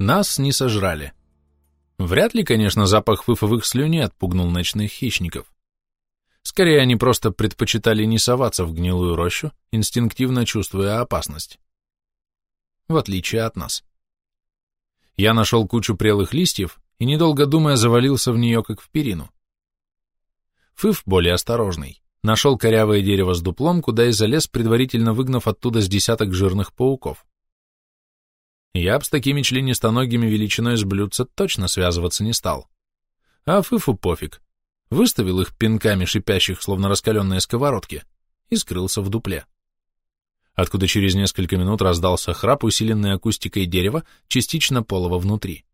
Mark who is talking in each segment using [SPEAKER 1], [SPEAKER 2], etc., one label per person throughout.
[SPEAKER 1] Нас не сожрали. Вряд ли, конечно, запах фыфовых слюней отпугнул ночных хищников. Скорее, они просто предпочитали не соваться в гнилую рощу, инстинктивно чувствуя опасность. В отличие от нас. Я нашел кучу прелых листьев и, недолго думая, завалился в нее, как в перину. Фыф более осторожный. Нашел корявое дерево с дуплом, куда и залез, предварительно выгнав оттуда с десяток жирных пауков. Я б с такими членистоногими величиной с блюдца точно связываться не стал. А Фыфу пофиг. Выставил их пинками шипящих, словно раскаленные сковородки, и скрылся в дупле. Откуда через несколько минут раздался храп, усиленный акустикой дерева, частично полого внутри.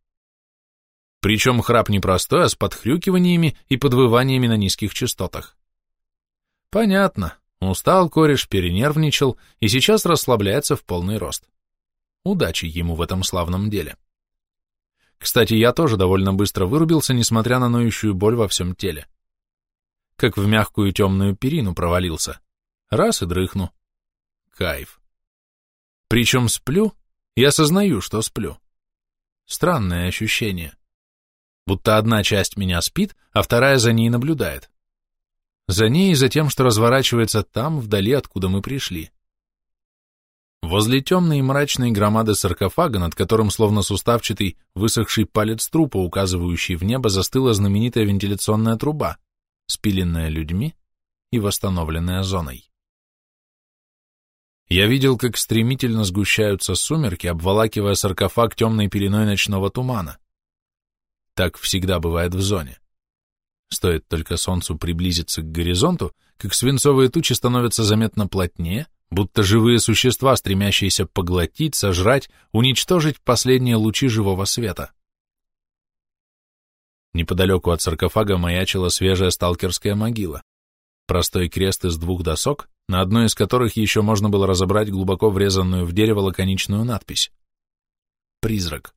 [SPEAKER 1] Причем храп не простой, а с подхрюкиваниями и подвываниями на низких частотах. Понятно. Устал кореш, перенервничал и сейчас расслабляется в полный рост. Удачи ему в этом славном деле. Кстати, я тоже довольно быстро вырубился, несмотря на ноющую боль во всем теле. Как в мягкую темную перину провалился. Раз и дрыхну. Кайф. Причем сплю и осознаю, что сплю. Странное ощущение. Будто одна часть меня спит, а вторая за ней наблюдает. За ней и за тем, что разворачивается там, вдали, откуда мы пришли. Возле темной и мрачной громады саркофага, над которым словно суставчатый, высохший палец трупа, указывающий в небо, застыла знаменитая вентиляционная труба, спиленная людьми и восстановленная зоной. Я видел, как стремительно сгущаются сумерки, обволакивая саркофаг темной пеленой ночного тумана. Так всегда бывает в зоне. Стоит только солнцу приблизиться к горизонту, как свинцовые тучи становятся заметно плотнее, будто живые существа, стремящиеся поглотить, сожрать, уничтожить последние лучи живого света. Неподалеку от саркофага маячила свежая сталкерская могила. Простой крест из двух досок, на одной из которых еще можно было разобрать глубоко врезанную в дерево лаконичную надпись. «Призрак».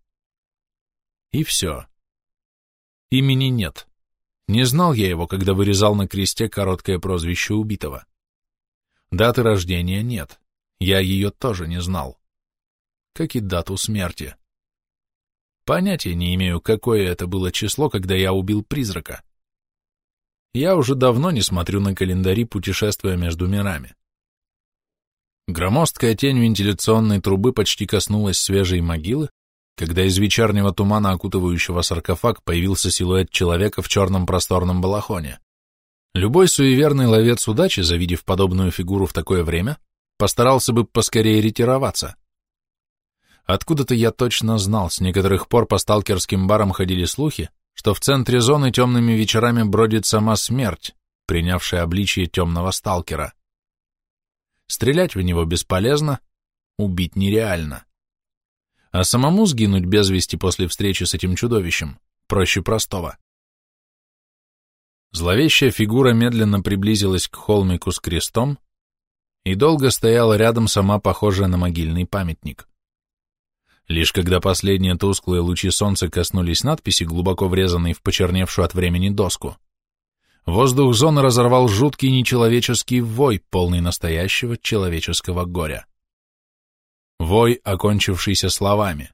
[SPEAKER 1] И все. Имени нет. Не знал я его, когда вырезал на кресте короткое прозвище убитого. Даты рождения нет. Я ее тоже не знал. Как и дату смерти. Понятия не имею, какое это было число, когда я убил призрака. Я уже давно не смотрю на календари путешествия между мирами. Громоздкая тень вентиляционной трубы почти коснулась свежей могилы, когда из вечернего тумана, окутывающего саркофаг, появился силуэт человека в черном просторном балахоне. Любой суеверный ловец удачи, завидев подобную фигуру в такое время, постарался бы поскорее ретироваться. Откуда-то я точно знал, с некоторых пор по сталкерским барам ходили слухи, что в центре зоны темными вечерами бродит сама смерть, принявшая обличие темного сталкера. Стрелять в него бесполезно, убить нереально а самому сгинуть без вести после встречи с этим чудовищем проще простого. Зловещая фигура медленно приблизилась к холмику с крестом и долго стояла рядом сама похожая на могильный памятник. Лишь когда последние тусклые лучи солнца коснулись надписи, глубоко врезанной в почерневшую от времени доску, воздух зоны разорвал жуткий нечеловеческий вой, полный настоящего человеческого горя. Вой, окончившийся словами,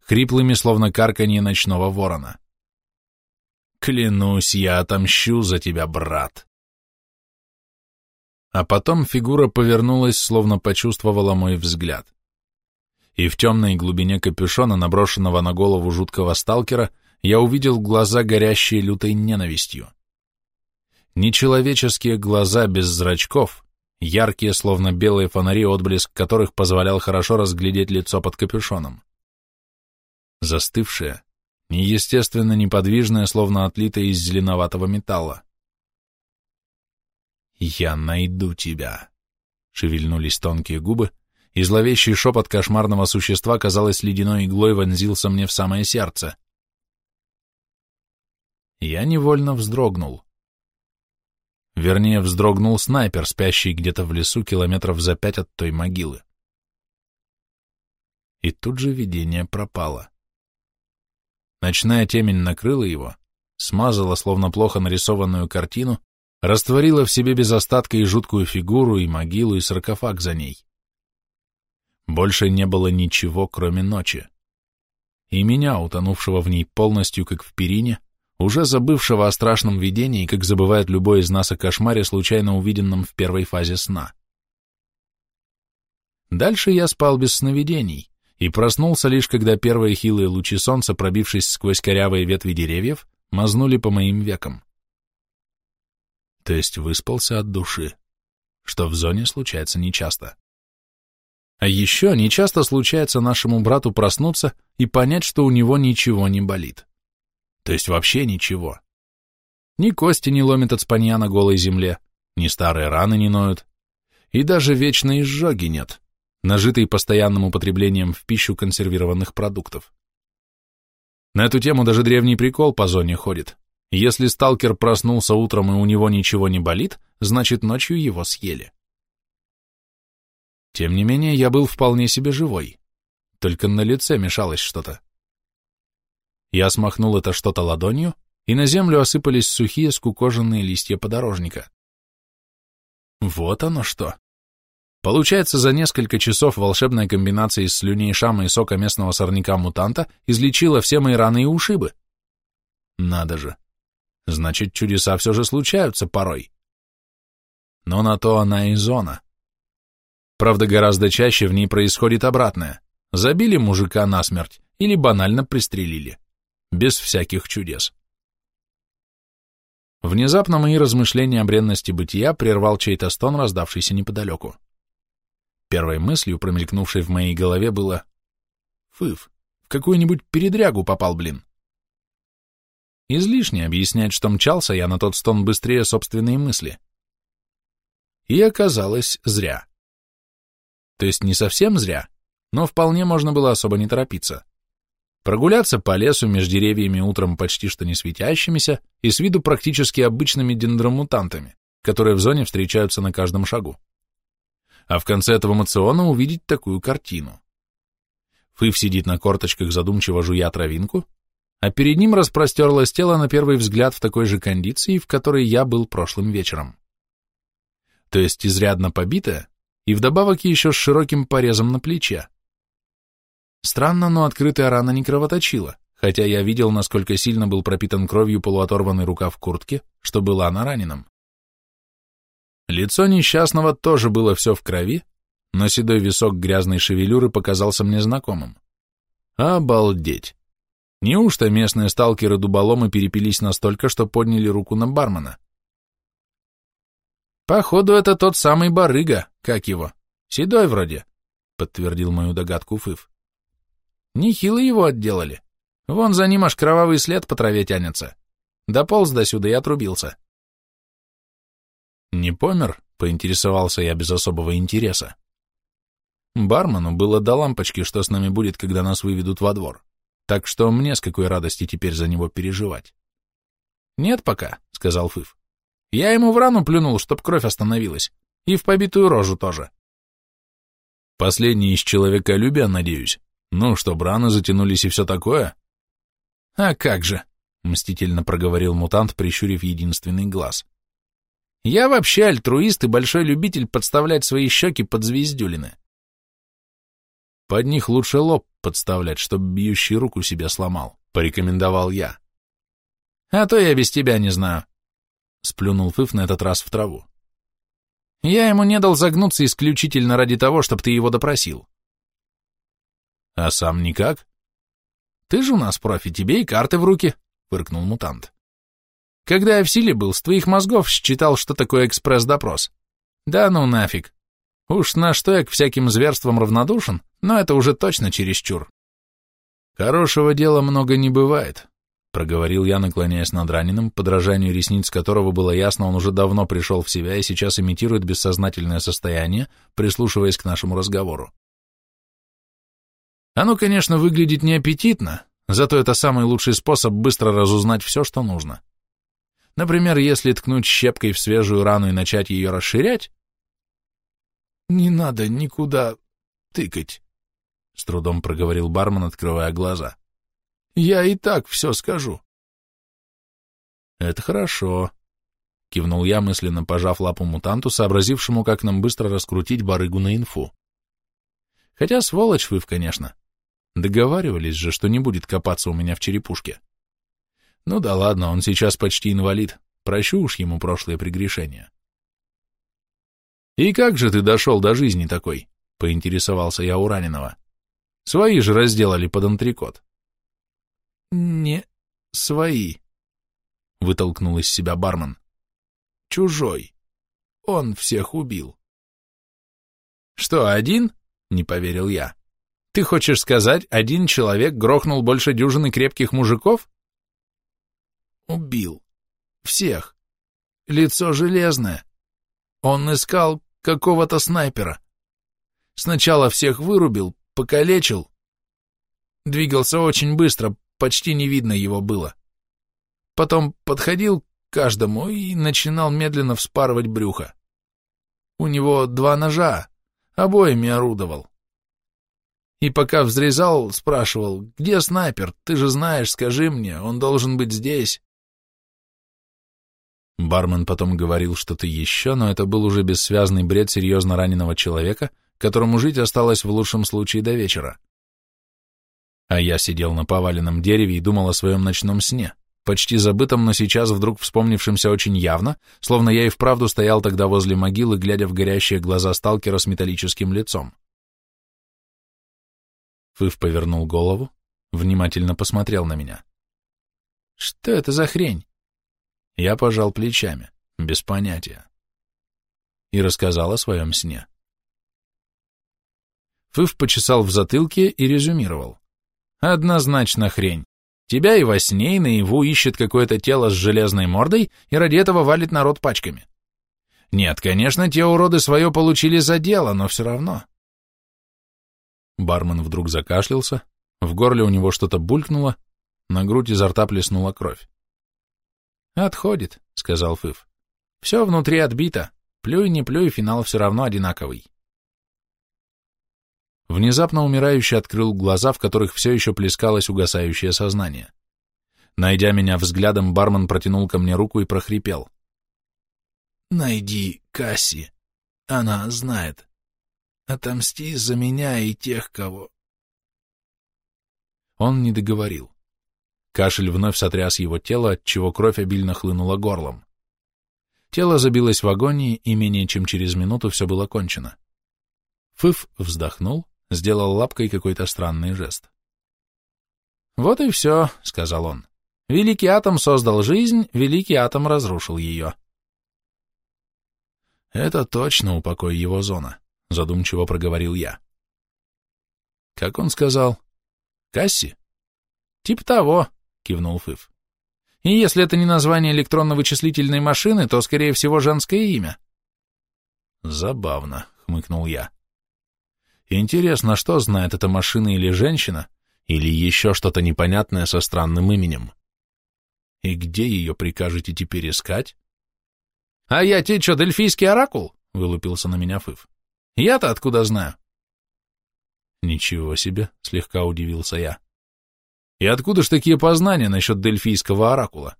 [SPEAKER 1] хриплыми, словно карканье ночного ворона. «Клянусь, я отомщу за тебя, брат!» А потом фигура повернулась, словно почувствовала мой взгляд. И в темной глубине капюшона, наброшенного на голову жуткого сталкера, я увидел глаза, горящие лютой ненавистью. Нечеловеческие глаза без зрачков, яркие, словно белые фонари, отблеск которых позволял хорошо разглядеть лицо под капюшоном. Застывшее, неестественно неподвижное, словно отлитое из зеленоватого металла. «Я найду тебя», — шевельнулись тонкие губы, и зловещий шепот кошмарного существа, казалось, ледяной иглой вонзился мне в самое сердце. Я невольно вздрогнул. Вернее, вздрогнул снайпер, спящий где-то в лесу километров за пять от той могилы. И тут же видение пропало. Ночная темень накрыла его, смазала, словно плохо нарисованную картину, растворила в себе без остатка и жуткую фигуру, и могилу, и саркофаг за ней. Больше не было ничего, кроме ночи. и меня, утонувшего в ней полностью, как в перине, уже забывшего о страшном видении, как забывает любой из нас о кошмаре, случайно увиденном в первой фазе сна. Дальше я спал без сновидений и проснулся лишь, когда первые хилые лучи солнца, пробившись сквозь корявые ветви деревьев, мазнули по моим векам. То есть выспался от души, что в зоне случается нечасто. А еще нечасто случается нашему брату проснуться и понять, что у него ничего не болит. То есть вообще ничего. Ни кости не ломит от спанья на голой земле, ни старые раны не ноют, и даже вечной изжоги нет, нажитой постоянным употреблением в пищу консервированных продуктов. На эту тему даже древний прикол по зоне ходит. Если сталкер проснулся утром и у него ничего не болит, значит ночью его съели. Тем не менее, я был вполне себе живой. Только на лице мешалось что-то. Я смахнул это что-то ладонью, и на землю осыпались сухие скукоженные листья подорожника. Вот оно что. Получается, за несколько часов волшебная комбинация из слюней шама и сока местного сорняка-мутанта излечила все мои раны и ушибы. Надо же. Значит, чудеса все же случаются порой. Но на то она и зона. Правда, гораздо чаще в ней происходит обратное. Забили мужика насмерть или банально пристрелили. Без всяких чудес. Внезапно мои размышления о бренности бытия прервал чей-то стон, раздавшийся неподалеку. Первой мыслью, промелькнувшей в моей голове, было «Фыв, в какую-нибудь передрягу попал, блин». Излишне объяснять, что мчался я на тот стон быстрее собственные мысли. И оказалось зря. То есть не совсем зря, но вполне можно было особо не торопиться. Прогуляться по лесу между деревьями утром почти что не светящимися и с виду практически обычными дендромутантами, которые в зоне встречаются на каждом шагу. А в конце этого мациона увидеть такую картину. Фыв сидит на корточках, задумчиво жуя травинку, а перед ним распростерлось тело на первый взгляд в такой же кондиции, в которой я был прошлым вечером. То есть изрядно побитое, и вдобавок еще с широким порезом на плече. Странно, но открытая рана не кровоточила, хотя я видел, насколько сильно был пропитан кровью полуоторванный рукав куртки, что была на раненом. Лицо несчастного тоже было все в крови, но седой висок грязной шевелюры показался мне знакомым. Обалдеть! Неужто местные сталкеры-дуболомы перепились настолько, что подняли руку на бармена? Походу, это тот самый барыга, как его. Седой вроде, подтвердил мою догадку Фыв. Нехило его отделали. Вон за ним аж кровавый след по траве тянется. Дополз до сюда и отрубился. Не помер? Поинтересовался я без особого интереса. Бармену было до лампочки, что с нами будет, когда нас выведут во двор. Так что мне с какой радости теперь за него переживать. Нет пока, сказал Фыв. Я ему в рану плюнул, чтоб кровь остановилась. И в побитую рожу тоже. Последний из человеколюбия, надеюсь. Ну, чтоб раны затянулись и все такое? А как же, мстительно проговорил мутант, прищурив единственный глаз. Я вообще альтруист и большой любитель подставлять свои щеки под звездюлины. Под них лучше лоб подставлять, чтоб бьющий руку себе сломал, порекомендовал я. А то я без тебя не знаю, Сплюнул Фыф на этот раз в траву. Я ему не дал загнуться исключительно ради того, чтобы ты его допросил. А сам никак? Ты же у нас профи, тебе и карты в руки, фыркнул мутант. Когда я в силе был, с твоих мозгов считал, что такое экспресс-допрос. Да ну нафиг. Уж на что я к всяким зверствам равнодушен, но это уже точно чересчур. Хорошего дела много не бывает, проговорил я, наклоняясь над раненым, подражанию ресниц которого было ясно, он уже давно пришел в себя и сейчас имитирует бессознательное состояние, прислушиваясь к нашему разговору. Оно, конечно, выглядит неаппетитно, зато это самый лучший способ быстро разузнать все, что нужно. Например, если ткнуть щепкой в свежую рану и начать ее расширять... «Не надо никуда тыкать», — с трудом проговорил бармен, открывая глаза. Я и так все скажу. Это хорошо, кивнул я, мысленно пожав лапу мутанту, сообразившему, как нам быстро раскрутить барыгу на инфу. Хотя сволочь вы, конечно. Договаривались же, что не будет копаться у меня в черепушке. Ну да ладно, он сейчас почти инвалид. Прощу уж ему прошлые прегрешения. «И как же ты дошел до жизни такой?» — поинтересовался я у раненого. «Свои же разделали под антрикот». «Не свои», — вытолкнул из себя бармен. «Чужой. Он всех убил». «Что, один?» — не поверил я. «Ты хочешь сказать, один человек грохнул больше дюжины крепких мужиков?» «Убил. Всех. Лицо железное. Он искал какого-то снайпера. Сначала всех вырубил, покалечил. Двигался очень быстро, почти не видно его было. Потом подходил к каждому и начинал медленно вспарывать брюхо. У него два ножа, обоими орудовал. И пока взрезал, спрашивал, где снайпер, ты же знаешь, скажи мне, он должен быть здесь. Бармен потом говорил что-то еще, но это был уже бессвязный бред серьезно раненого человека, которому жить осталось в лучшем случае до вечера. А я сидел на поваленном дереве и думал о своем ночном сне, почти забытом, но сейчас вдруг вспомнившемся очень явно, словно я и вправду стоял тогда возле могилы, глядя в горящие глаза сталкера с металлическим лицом. Фыв повернул голову, внимательно посмотрел на меня. «Что это за хрень?» Я пожал плечами, без понятия. И рассказал о своем сне. Фыв почесал в затылке и резюмировал. Однозначно хрень. Тебя и во сне, и наяву ищет какое-то тело с железной мордой и ради этого валит народ пачками. Нет, конечно, те уроды свое получили за дело, но все равно. Бармен вдруг закашлялся, в горле у него что-то булькнуло, на грудь изо рта плеснула кровь. «Отходит», — сказал Фыв. «Все внутри отбито. Плюй, не плюй, финал все равно одинаковый». Внезапно умирающий открыл глаза, в которых все еще плескалось угасающее сознание. Найдя меня взглядом, бармен протянул ко мне руку и прохрипел. «Найди Касси. Она знает. Отомсти за меня и тех, кого...» Он не договорил. Кашель вновь сотряс его тело, отчего кровь обильно хлынула горлом. Тело забилось в агонии, и менее чем через минуту все было кончено. Фыф вздохнул, сделал лапкой какой-то странный жест. «Вот и все», — сказал он. «Великий атом создал жизнь, великий атом разрушил ее». «Это точно упокой его зона», — задумчиво проговорил я. «Как он сказал? Касси?» «Тип того», кивнул Фыв. И если это не название электронно-вычислительной машины, то, скорее всего, женское имя. Забавно, хмыкнул я. Интересно, что знает эта машина или женщина, или еще что-то непонятное со странным именем. И где ее прикажете теперь искать? А я тебе что, дельфийский оракул? Вылупился на меня Фыв. Я-то откуда знаю? Ничего себе, слегка удивился я. И откуда ж такие познания насчет дельфийского оракула?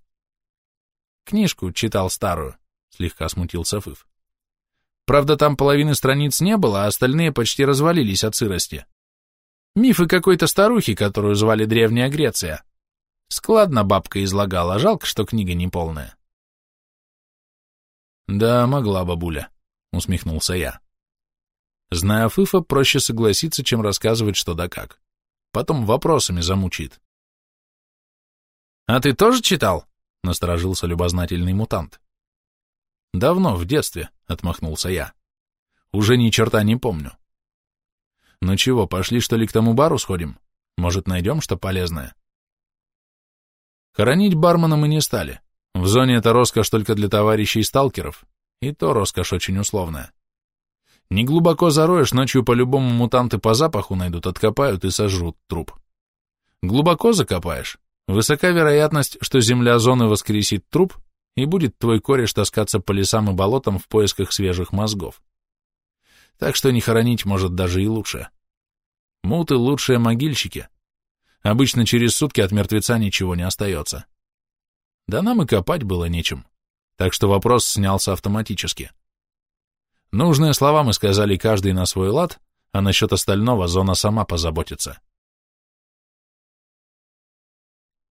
[SPEAKER 1] Книжку читал старую, слегка смутился Фыв. Правда, там половины страниц не было, а остальные почти развалились от сырости. Мифы какой-то старухи, которую звали Древняя Греция. Складно бабка излагала, жалко, что книга неполная. Да, могла бабуля, усмехнулся я. Зная Фыфа, проще согласиться, чем рассказывать что да как. Потом вопросами замучит. «А ты тоже читал?» — насторожился любознательный мутант. «Давно, в детстве», — отмахнулся я. «Уже ни черта не помню». «Ну чего, пошли что ли к тому бару сходим? Может, найдем что полезное?» Хоронить бармена мы не стали. В зоне это роскошь только для товарищей сталкеров, и то роскошь очень условная. Не глубоко зароешь, ночью по-любому мутанты по запаху найдут, откопают и сожрут труп. Глубоко закопаешь, Высока вероятность, что земля зоны воскресит труп, и будет твой кореш таскаться по лесам и болотам в поисках свежих мозгов. Так что не хоронить может даже и лучше. Муты — лучшие могильщики. Обычно через сутки от мертвеца ничего не остается. Да нам и копать было нечем, так что вопрос снялся автоматически. Нужные слова мы сказали каждый на свой лад, а насчет остального зона сама позаботится.